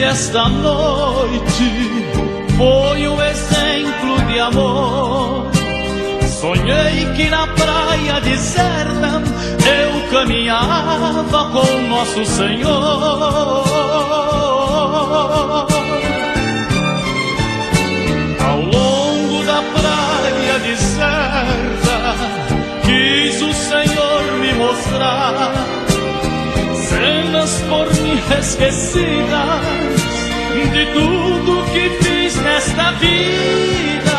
esta noite foi um exemplo de amor. Sonhei que na praia deserta eu caminhava com nosso Senhor. Ao longo da praia deserta, quis o Senhor me mostrar por mim esquecidas de tudo que fiz nesta vida.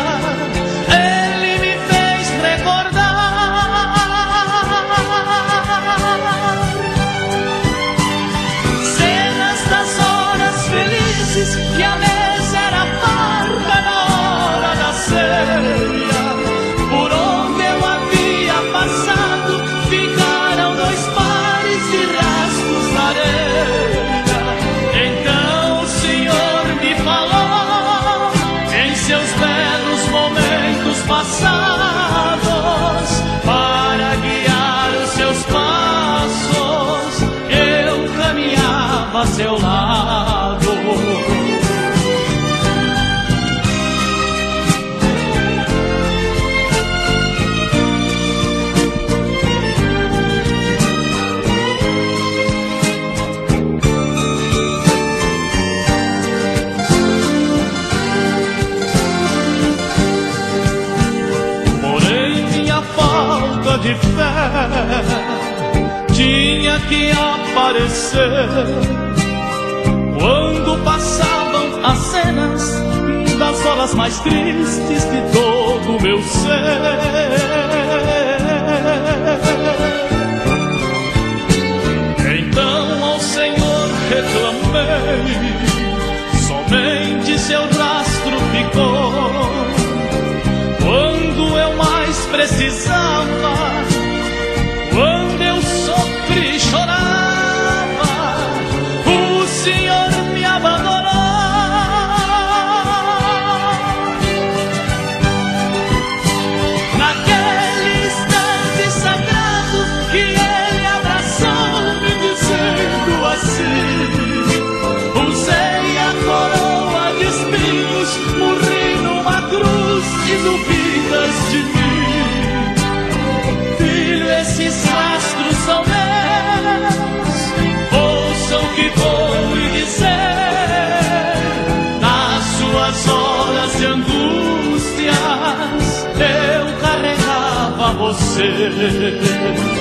De fé. Tinha que aparecer. Quando passavam as cenas das horas mais tristes de todo meu ser. Então ao Senhor reclamei, somente seu rastro ficou. Quando eu mais precisava, duvidas de mim. Filho, esses rastros são meus. Ouça o que vou lhe dizer. Nas suas horas de angústias, eu carregava você.